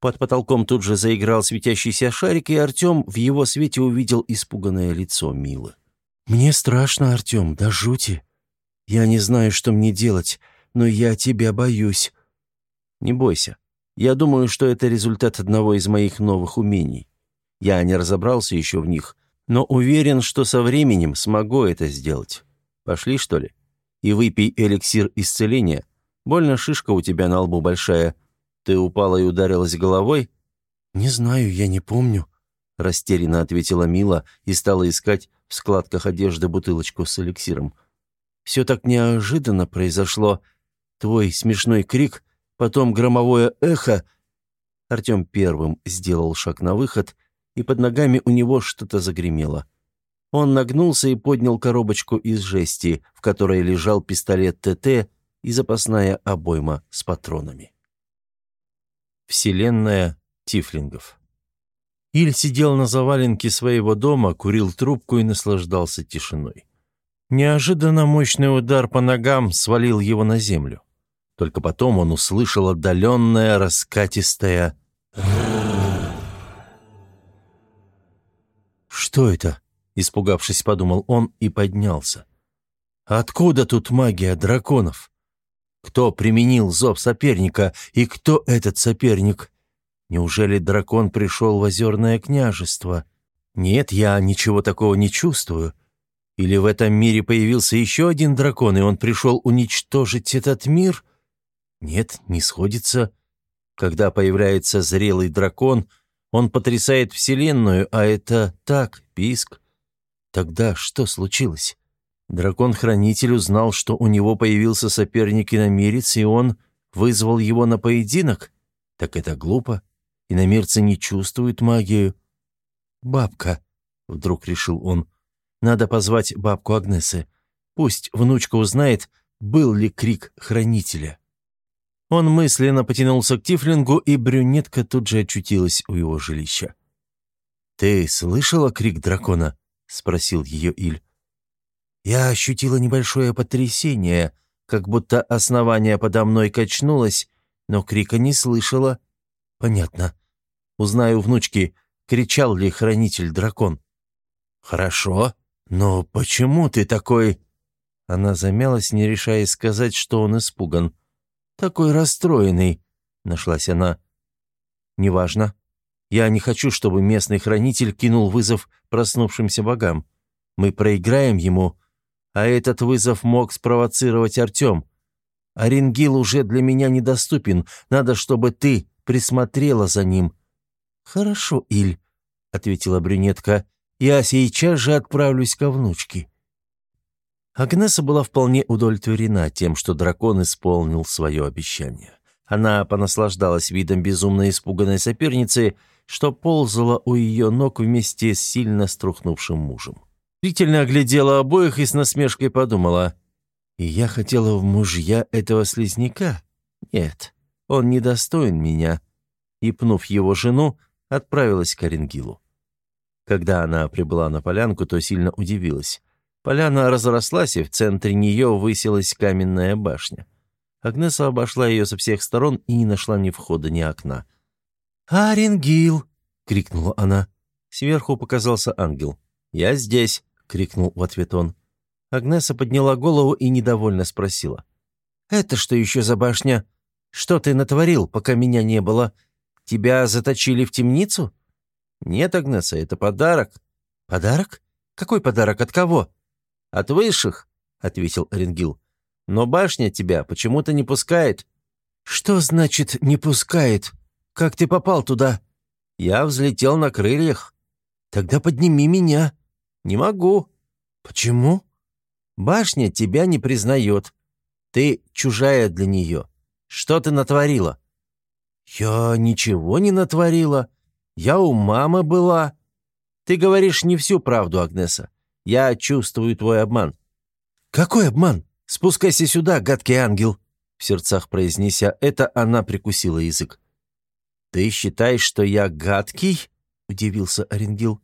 Под потолком тут же заиграл светящийся шарик, и Артем в его свете увидел испуганное лицо Милы. «Мне страшно, Артем, да жути. Я не знаю, что мне делать, но я тебя боюсь». «Не бойся. Я думаю, что это результат одного из моих новых умений. Я не разобрался еще в них, но уверен, что со временем смогу это сделать. Пошли, что ли? И выпей эликсир исцеления. Больно шишка у тебя на лбу большая. «Ты упала и ударилась головой?» «Не знаю, я не помню», — растерянно ответила Мила и стала искать в складках одежды бутылочку с эликсиром. «Все так неожиданно произошло. Твой смешной крик, потом громовое эхо...» Артем первым сделал шаг на выход, и под ногами у него что-то загремело. Он нагнулся и поднял коробочку из жести, в которой лежал пистолет ТТ и запасная обойма с патронами. Вселенная Тифлингов. Иль сидел на заваленке своего дома, курил трубку и наслаждался тишиной. Неожиданно мощный удар по ногам свалил его на землю. Только потом он услышал отдаленное, раскатистое «Что это?» — испугавшись, подумал он и поднялся. «Откуда тут магия драконов?» Кто применил зов соперника и кто этот соперник? Неужели дракон пришел в озерное княжество? Нет, я ничего такого не чувствую. Или в этом мире появился еще один дракон, и он пришел уничтожить этот мир? Нет, не сходится. Когда появляется зрелый дракон, он потрясает Вселенную, а это так, писк. Тогда что случилось? Дракон-хранитель узнал, что у него появился соперник-иномирец, и он вызвал его на поединок? Так это глупо. Иномирцы не чувствуют магию. «Бабка», — вдруг решил он, — «надо позвать бабку Агнесы. Пусть внучка узнает, был ли крик хранителя». Он мысленно потянулся к Тифлингу, и брюнетка тут же очутилась у его жилища. «Ты слышала крик дракона?» — спросил ее Иль. Я ощутила небольшое потрясение, как будто основание подо мной качнулось, но крика не слышала. Понятно. Узнаю внучки, кричал ли хранитель-дракон. «Хорошо, но почему ты такой...» Она замялась, не решая сказать, что он испуган. «Такой расстроенный», — нашлась она. «Неважно. Я не хочу, чтобы местный хранитель кинул вызов проснувшимся богам. Мы проиграем ему, а этот вызов мог спровоцировать Артем. Оренгил уже для меня недоступен. Надо, чтобы ты присмотрела за ним». «Хорошо, Иль», — ответила брюнетка. «Я сейчас же отправлюсь ко внучке». Агнеса была вполне удовлетворена тем, что дракон исполнил свое обещание. Она понаслаждалась видом безумно испуганной соперницы, что ползала у ее ног вместе с сильно струхнувшим мужем. Зрительно оглядела обоих и с насмешкой подумала. «И я хотела в мужья этого слизняка? Нет, он недостоин меня». И, пнув его жену, отправилась к Оренгилу. Когда она прибыла на полянку, то сильно удивилась. Поляна разрослась, и в центре нее высилась каменная башня. Агнеса обошла ее со всех сторон и не нашла ни входа, ни окна. «Аренгил!» — крикнула она. Сверху показался ангел. «Я здесь!» — крикнул в ответ он. Агнеса подняла голову и недовольно спросила. «Это что еще за башня? Что ты натворил, пока меня не было? Тебя заточили в темницу?» «Нет, Агнеса, это подарок». «Подарок? Какой подарок? От кого?» «От высших», — ответил Оренгил. «Но башня тебя почему-то не пускает». «Что значит «не пускает»? Как ты попал туда?» «Я взлетел на крыльях». «Тогда подними меня». «Не могу». «Почему?» «Башня тебя не признает. Ты чужая для нее. Что ты натворила?» «Я ничего не натворила. Я у мамы была». «Ты говоришь не всю правду, Агнеса. Я чувствую твой обман». «Какой обман? Спускайся сюда, гадкий ангел!» В сердцах произнеся это, она прикусила язык. «Ты считаешь, что я гадкий?» — удивился Оренгил.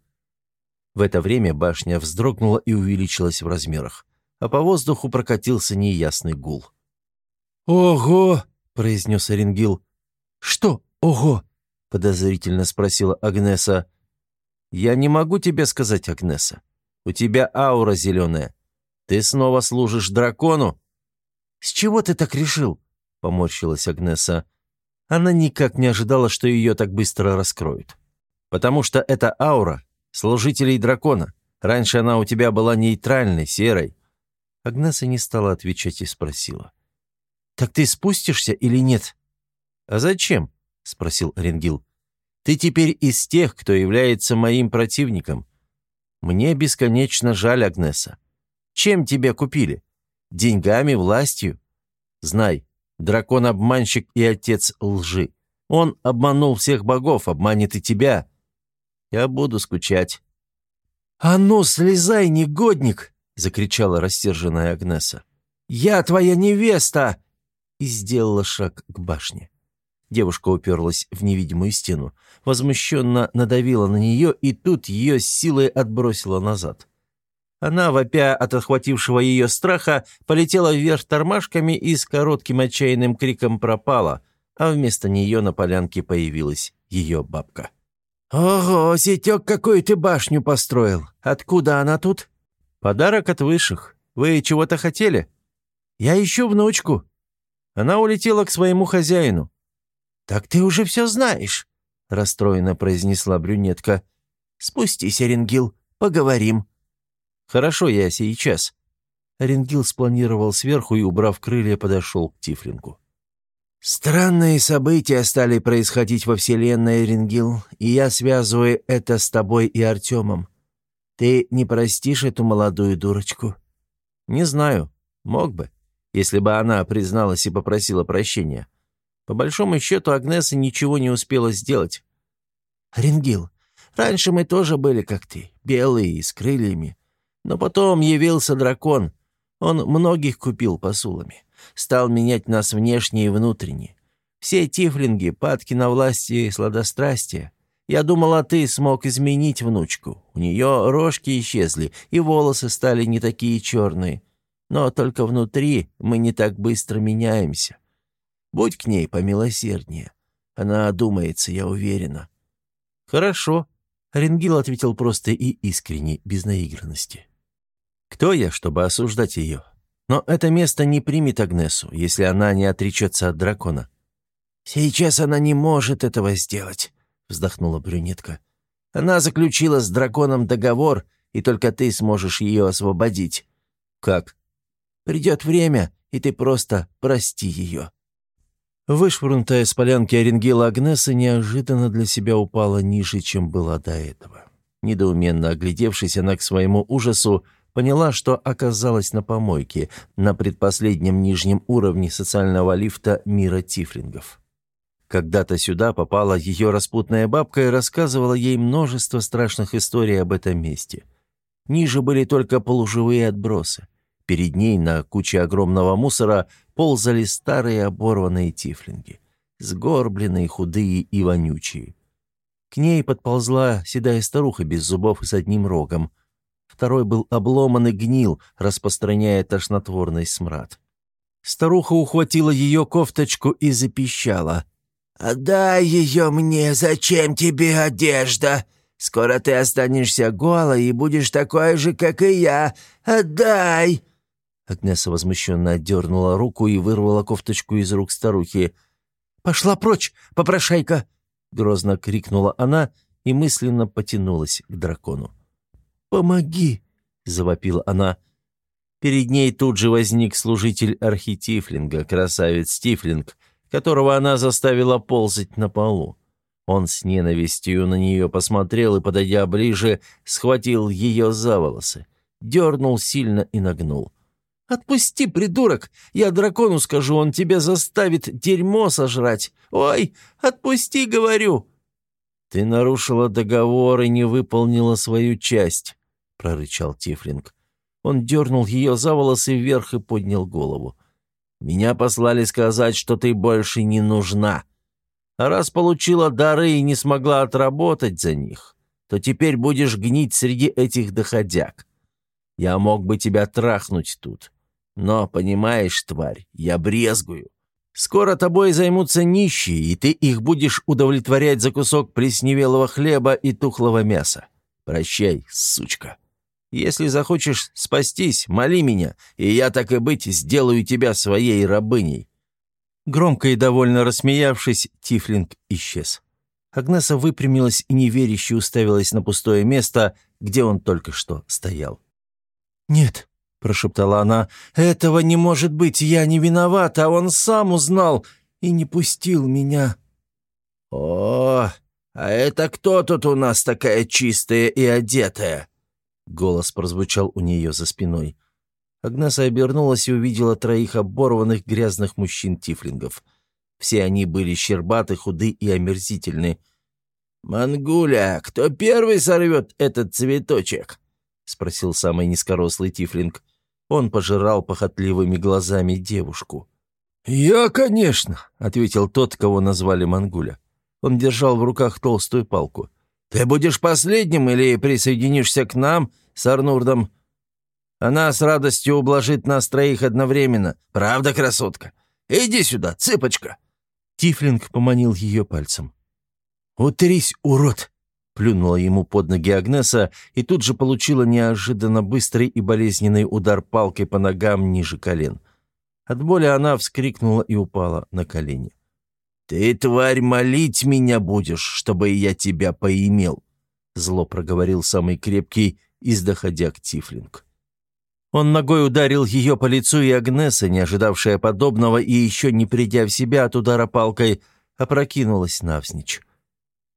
В это время башня вздрогнула и увеличилась в размерах, а по воздуху прокатился неясный гул. «Ого!» — произнес Оренгил. «Что «ого»?» — подозрительно спросила Агнеса. «Я не могу тебе сказать, Агнеса. У тебя аура зеленая. Ты снова служишь дракону?» «С чего ты так решил?» — поморщилась Агнеса. Она никак не ожидала, что ее так быстро раскроют. «Потому что это аура служителей дракона. Раньше она у тебя была нейтральной, серой». Агнеса не стала отвечать и спросила. «Так ты спустишься или нет?» «А зачем?» — спросил Оренгил. «Ты теперь из тех, кто является моим противником. Мне бесконечно жаль Агнеса. Чем тебя купили? Деньгами, властью? Знай, дракон – обманщик и отец лжи. Он обманул всех богов, обманет и тебя. Я буду скучать». «А ну, слезай, негодник!» — закричала рассерженная Агнеса. «Я твоя невеста!» И сделала шаг к башне. Девушка уперлась в невидимую стену, возмущенно надавила на нее, и тут ее силой отбросила назад. Она, вопя от охватившего ее страха, полетела вверх тормашками и с коротким отчаянным криком пропала, а вместо нее на полянке появилась ее бабка. «Ого, сетек, какую ты башню построил! Откуда она тут?» «Подарок от высших. Вы чего-то хотели?» «Я ищу внучку». Она улетела к своему хозяину. «Так ты уже все знаешь», — расстроенно произнесла брюнетка. «Спустись, Оренгил, поговорим». «Хорошо, я сейчас». Оренгил спланировал сверху и, убрав крылья, подошел к Тифлингу. «Странные события стали происходить во Вселенной, Оренгил, и я связываю это с тобой и Артемом. Ты не простишь эту молодую дурочку?» «Не знаю. Мог бы, если бы она призналась и попросила прощения. По большому счету, Агнеса ничего не успела сделать. «Ренгил, раньше мы тоже были как ты, белые и с крыльями. Но потом явился дракон. Он многих купил посулами. Стал менять нас внешне и внутренне. Все тифлинги падки на власти и сладострастие. Я думала, ты смог изменить внучку. У нее рожки исчезли, и волосы стали не такие черные. Но только внутри мы не так быстро меняемся. Будь к ней помилосерднее. Она одумается, я уверена». «Хорошо», — Ренгил ответил просто и искренне, без наигранности. «Кто я, чтобы осуждать ее? Но это место не примет Агнесу, если она не отречется от дракона». «Сейчас она не может этого сделать», — вздохнула брюнетка. «Она заключила с драконом договор, и только ты сможешь ее освободить». «Как?» «Придет время, и ты просто прости ее». Вышвырнутая с полянки Оренгила Агнеса неожиданно для себя упала ниже, чем была до этого. Недоуменно оглядевшись, она к своему ужасу поняла, что оказалась на помойке, на предпоследнем нижнем уровне социального лифта мира тифлингов. Когда-то сюда попала ее распутная бабка и рассказывала ей множество страшных историй об этом месте. Ниже были только полуживые отбросы. Перед ней на куче огромного мусора ползали старые оборванные тифлинги. Сгорбленные, худые и вонючие. К ней подползла седая старуха без зубов и с одним рогом. Второй был обломан и гнил, распространяя тошнотворный смрад. Старуха ухватила ее кофточку и запищала. «Отдай ее мне, зачем тебе одежда? Скоро ты останешься голой и будешь такой же, как и я. Отдай!» Агнеса возмущенно отдернула руку и вырвала кофточку из рук старухи. «Пошла прочь, попрошайка!» — грозно крикнула она и мысленно потянулась к дракону. «Помоги!» — завопила она. Перед ней тут же возник служитель архитифлинга, красавец Тифлинг, которого она заставила ползать на полу. Он с ненавистью на нее посмотрел и, подойдя ближе, схватил ее за волосы, дернул сильно и нагнул. «Отпусти, придурок! Я дракону скажу, он тебя заставит дерьмо сожрать! Ой, отпусти, говорю!» «Ты нарушила договор и не выполнила свою часть», — прорычал Тифлинг. Он дернул ее за волосы вверх и поднял голову. «Меня послали сказать, что ты больше не нужна. А раз получила дары и не смогла отработать за них, то теперь будешь гнить среди этих доходяг. Я мог бы тебя трахнуть тут. Но, понимаешь, тварь, я брезгую. Скоро тобой займутся нищие, и ты их будешь удовлетворять за кусок плесневелого хлеба и тухлого мяса. Прощай, сучка. Если захочешь спастись, моли меня, и я, так и быть, сделаю тебя своей рабыней». Громко и довольно рассмеявшись, Тифлинг исчез. Агнеса выпрямилась и неверяще уставилась на пустое место, где он только что стоял. «Нет, — прошептала она. «Этого не может быть, я не виновата, а он сам узнал и не пустил меня». «О, а это кто тут у нас такая чистая и одетая?» Голос прозвучал у нее за спиной. Агнеса обернулась и увидела троих оборванных грязных мужчин-тифлингов. Все они были щербаты, худы и омерзительны. «Мангуля, кто первый сорвет этот цветочек?» — спросил самый низкорослый тифлинг. Он пожирал похотливыми глазами девушку. «Я, конечно», — ответил тот, кого назвали Мангуля. Он держал в руках толстую палку. «Ты будешь последним или присоединишься к нам с Арнурдом? Она с радостью ублажит нас троих одновременно. Правда, красотка? Иди сюда, цыпочка!» Тифлинг поманил ее пальцем. «Утрись, урод!» Плюнула ему под ноги Агнеса и тут же получила неожиданно быстрый и болезненный удар палкой по ногам ниже колен. От боли она вскрикнула и упала на колени. «Ты, тварь, молить меня будешь, чтобы я тебя поимел!» Зло проговорил самый крепкий из доходяг Тифлинг. Он ногой ударил ее по лицу, и Агнеса, не ожидавшая подобного и еще не придя в себя от удара палкой, опрокинулась навзничь.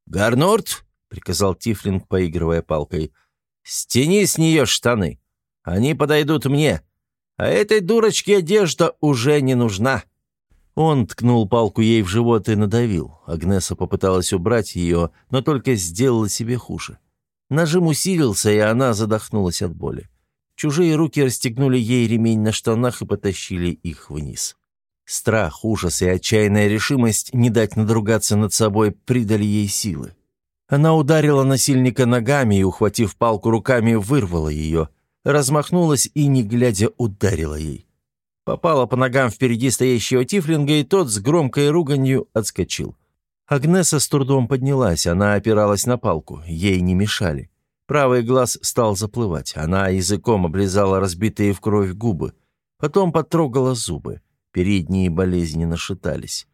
«Гарнорд!» Приказал Тифлинг, поигрывая палкой. «Стяни с нее штаны. Они подойдут мне. А этой дурочке одежда уже не нужна». Он ткнул палку ей в живот и надавил. Агнеса попыталась убрать ее, но только сделала себе хуже. Нажим усилился, и она задохнулась от боли. Чужие руки расстегнули ей ремень на штанах и потащили их вниз. Страх, ужас и отчаянная решимость не дать надругаться над собой придали ей силы. Она ударила насильника ногами и, ухватив палку руками, вырвала ее, размахнулась и, не глядя, ударила ей. Попала по ногам впереди стоящего тифлинга, и тот с громкой руганью отскочил. Агнеса с трудом поднялась, она опиралась на палку, ей не мешали. Правый глаз стал заплывать, она языком облизала разбитые в кровь губы, потом потрогала зубы, передние болезненно шатались.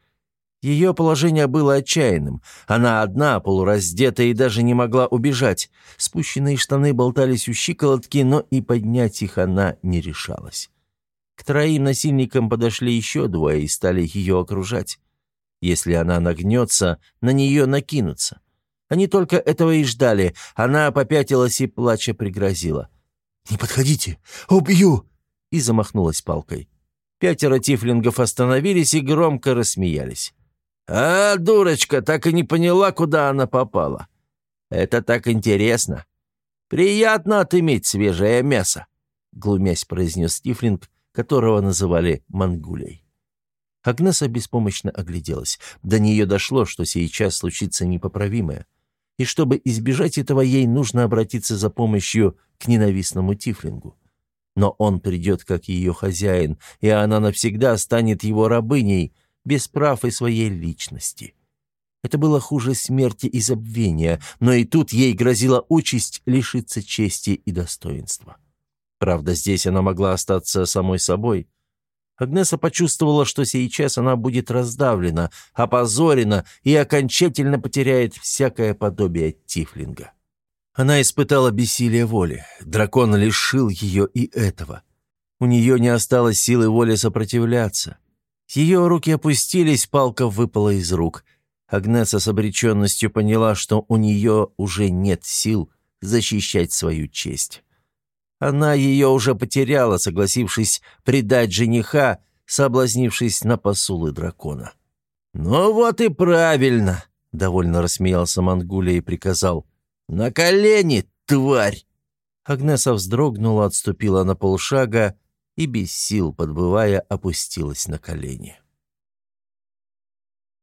Ее положение было отчаянным. Она одна, полураздетая, и даже не могла убежать. Спущенные штаны болтались у щиколотки, но и поднять их она не решалась. К троим насильникам подошли еще двое и стали ее окружать. Если она нагнется, на нее накинутся. Они только этого и ждали. Она попятилась и, плача, пригрозила. «Не подходите! Убью!» и замахнулась палкой. Пятеро тифлингов остановились и громко рассмеялись. «А, дурочка, так и не поняла, куда она попала. Это так интересно. Приятно отыметь свежее мясо», — глумясь произнес Тифлинг, которого называли Мангулей. Агнеса беспомощно огляделась. До нее дошло, что сейчас случится непоправимое. И чтобы избежать этого, ей нужно обратиться за помощью к ненавистному Тифлингу. Но он придет как ее хозяин, и она навсегда станет его рабыней, без прав и своей личности. Это было хуже смерти и забвения, но и тут ей грозила участь лишиться чести и достоинства. Правда, здесь она могла остаться самой собой. Агнеса почувствовала, что сейчас она будет раздавлена, опозорена и окончательно потеряет всякое подобие тифлинга. Она испытала бессилие воли. Дракон лишил ее и этого. У нее не осталось силы воли сопротивляться. Ее руки опустились, палка выпала из рук. Агнеса с обреченностью поняла, что у нее уже нет сил защищать свою честь. Она ее уже потеряла, согласившись предать жениха, соблазнившись на посулы дракона. «Ну вот и правильно», — довольно рассмеялся Мангуля и приказал. «На колени, тварь!» Агнеса вздрогнула, отступила на полшага и без сил, подбывая, опустилась на колени.